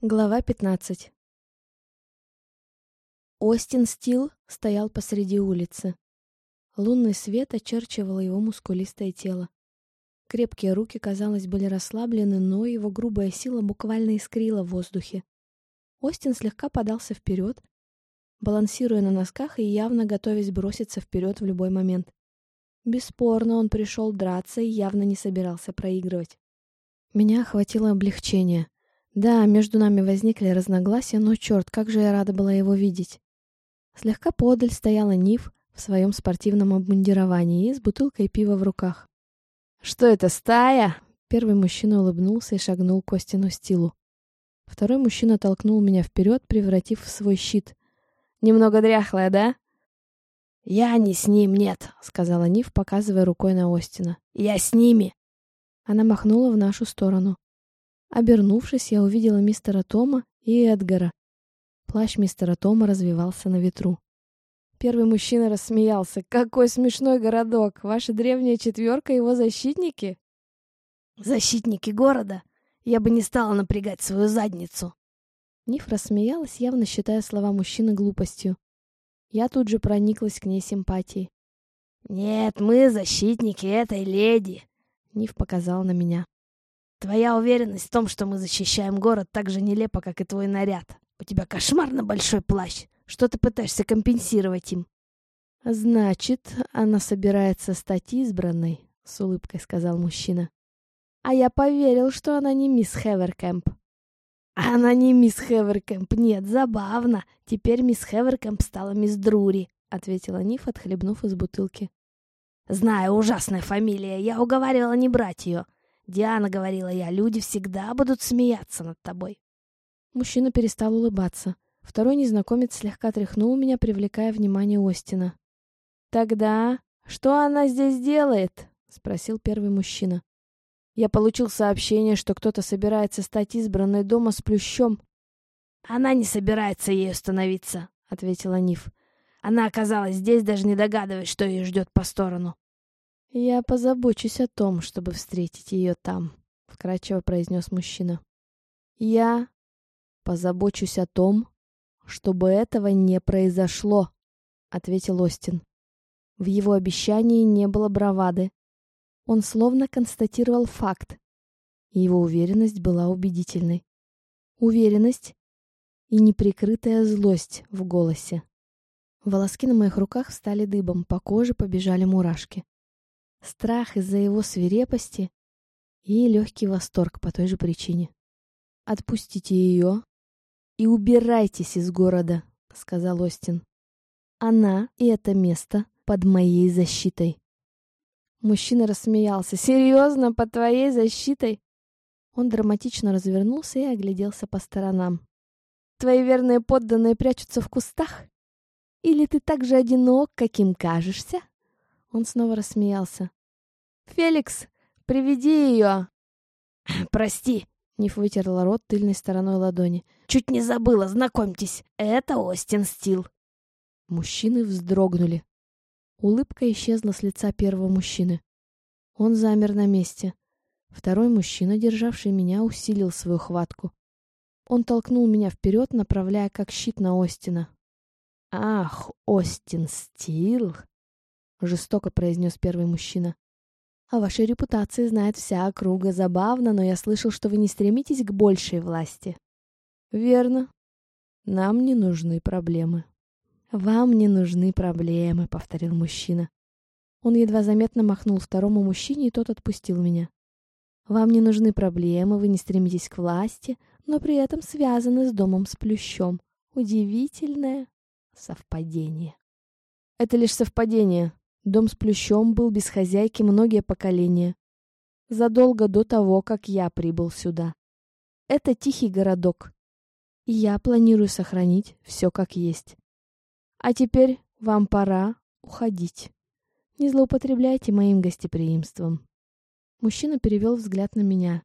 Глава 15 Остин Стил стоял посреди улицы. Лунный свет очерчивал его мускулистое тело. Крепкие руки, казалось, были расслаблены, но его грубая сила буквально искрила в воздухе. Остин слегка подался вперед, балансируя на носках и явно готовясь броситься вперед в любой момент. Бесспорно, он пришел драться и явно не собирался проигрывать. Меня охватило облегчение. Да, между нами возникли разногласия, но черт, как же я рада была его видеть. Слегка подаль стояла Ниф в своем спортивном обмундировании и с бутылкой пива в руках. «Что это, стая?» Первый мужчина улыбнулся и шагнул к Костину стилу. Второй мужчина толкнул меня вперед, превратив в свой щит. «Немного дряхлая, да?» «Я не с ним, нет», — сказала Ниф, показывая рукой на Остина. «Я с ними». Она махнула в нашу сторону. Обернувшись, я увидела мистера Тома и Эдгара. Плащ мистера Тома развивался на ветру. Первый мужчина рассмеялся. «Какой смешной городок! Ваша древняя четверка его защитники?» «Защитники города? Я бы не стала напрягать свою задницу!» Ниф рассмеялась, явно считая слова мужчины глупостью. Я тут же прониклась к ней симпатией. «Нет, мы защитники этой леди!» Ниф показал на меня. Твоя уверенность в том, что мы защищаем город, так же нелепа, как и твой наряд. У тебя кошмарно большой плащ. Что ты пытаешься компенсировать им? Значит, она собирается стать избранной, с улыбкой сказал мужчина. А я поверил, что она не мисс Хеверкэмп. Она не мисс Хеверкэмп, нет, забавно. Теперь мисс Хеверкэмп стала мисс Друри, ответила Ниф, отхлебнув из бутылки. Знаю, ужасная фамилия. Я уговаривала не брать ее. Диана говорила я, люди всегда будут смеяться над тобой. Мужчина перестал улыбаться. Второй незнакомец слегка тряхнул меня, привлекая внимание Остина. «Тогда что она здесь делает?» — спросил первый мужчина. «Я получил сообщение, что кто-то собирается стать избранной дома с плющом». «Она не собирается ею становиться», — ответила Ниф. «Она оказалась здесь, даже не догадываясь, что ее ждет по сторону». «Я позабочусь о том, чтобы встретить ее там», — вкрадчиво произнес мужчина. «Я позабочусь о том, чтобы этого не произошло», — ответил Остин. В его обещании не было бравады. Он словно констатировал факт. Его уверенность была убедительной. Уверенность и неприкрытая злость в голосе. Волоски на моих руках встали дыбом, по коже побежали мурашки страх из-за его свирепости и легкий восторг по той же причине. «Отпустите ее и убирайтесь из города», — сказал Остин. «Она и это место под моей защитой». Мужчина рассмеялся. «Серьезно, под твоей защитой?» Он драматично развернулся и огляделся по сторонам. «Твои верные подданные прячутся в кустах? Или ты так же одинок, каким кажешься?» Он снова рассмеялся. «Феликс, приведи ее!» «Прости!» — Ниф вытерла рот тыльной стороной ладони. «Чуть не забыла, знакомьтесь, это Остин Стил!» Мужчины вздрогнули. Улыбка исчезла с лица первого мужчины. Он замер на месте. Второй мужчина, державший меня, усилил свою хватку. Он толкнул меня вперед, направляя как щит на Остина. «Ах, Остин Стил!» — жестоко произнес первый мужчина. «О вашей репутации знает вся округа. Забавно, но я слышал, что вы не стремитесь к большей власти». «Верно. Нам не нужны проблемы». «Вам не нужны проблемы», — повторил мужчина. Он едва заметно махнул второму мужчине, и тот отпустил меня. «Вам не нужны проблемы, вы не стремитесь к власти, но при этом связаны с домом с плющом. Удивительное совпадение». «Это лишь совпадение», Дом с плющом был без хозяйки многие поколения. Задолго до того, как я прибыл сюда. Это тихий городок. Я планирую сохранить все как есть. А теперь вам пора уходить. Не злоупотребляйте моим гостеприимством. Мужчина перевел взгляд на меня.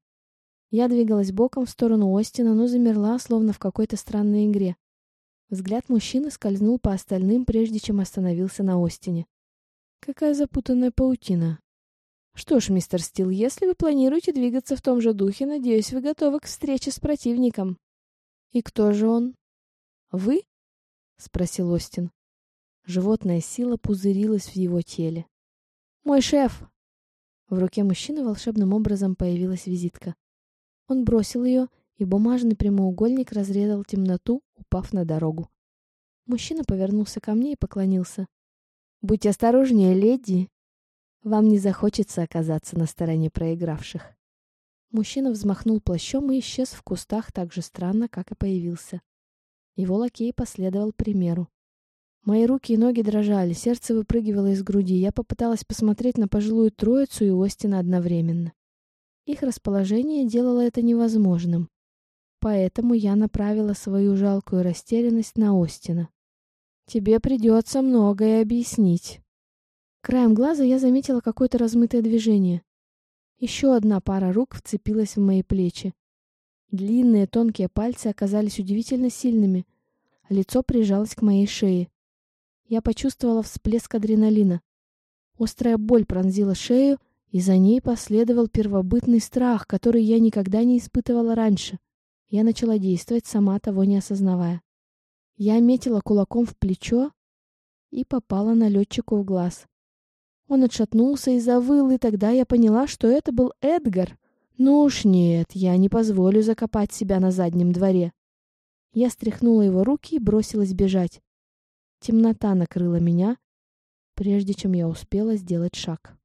Я двигалась боком в сторону Остина, но замерла, словно в какой-то странной игре. Взгляд мужчины скользнул по остальным, прежде чем остановился на Остине. Какая запутанная паутина. Что ж, мистер Стил, если вы планируете двигаться в том же духе, надеюсь, вы готовы к встрече с противником. «И кто же он?» «Вы?» — спросил Остин. Животная сила пузырилась в его теле. «Мой шеф!» В руке мужчины волшебным образом появилась визитка. Он бросил ее, и бумажный прямоугольник разрезал темноту, упав на дорогу. Мужчина повернулся ко мне и поклонился. «Будьте осторожнее, леди. Вам не захочется оказаться на стороне проигравших». Мужчина взмахнул плащом и исчез в кустах так же странно, как и появился. Его лакей последовал примеру. Мои руки и ноги дрожали, сердце выпрыгивало из груди. Я попыталась посмотреть на пожилую троицу и Остина одновременно. Их расположение делало это невозможным. Поэтому я направила свою жалкую растерянность на Остина. «Тебе придется многое объяснить». Краем глаза я заметила какое-то размытое движение. Еще одна пара рук вцепилась в мои плечи. Длинные тонкие пальцы оказались удивительно сильными. Лицо прижалось к моей шее. Я почувствовала всплеск адреналина. Острая боль пронзила шею, и за ней последовал первобытный страх, который я никогда не испытывала раньше. Я начала действовать, сама того не осознавая. Я метила кулаком в плечо и попала налетчику в глаз. Он отшатнулся и завыл, и тогда я поняла, что это был Эдгар. Ну уж нет, я не позволю закопать себя на заднем дворе. Я стряхнула его руки и бросилась бежать. Темнота накрыла меня, прежде чем я успела сделать шаг.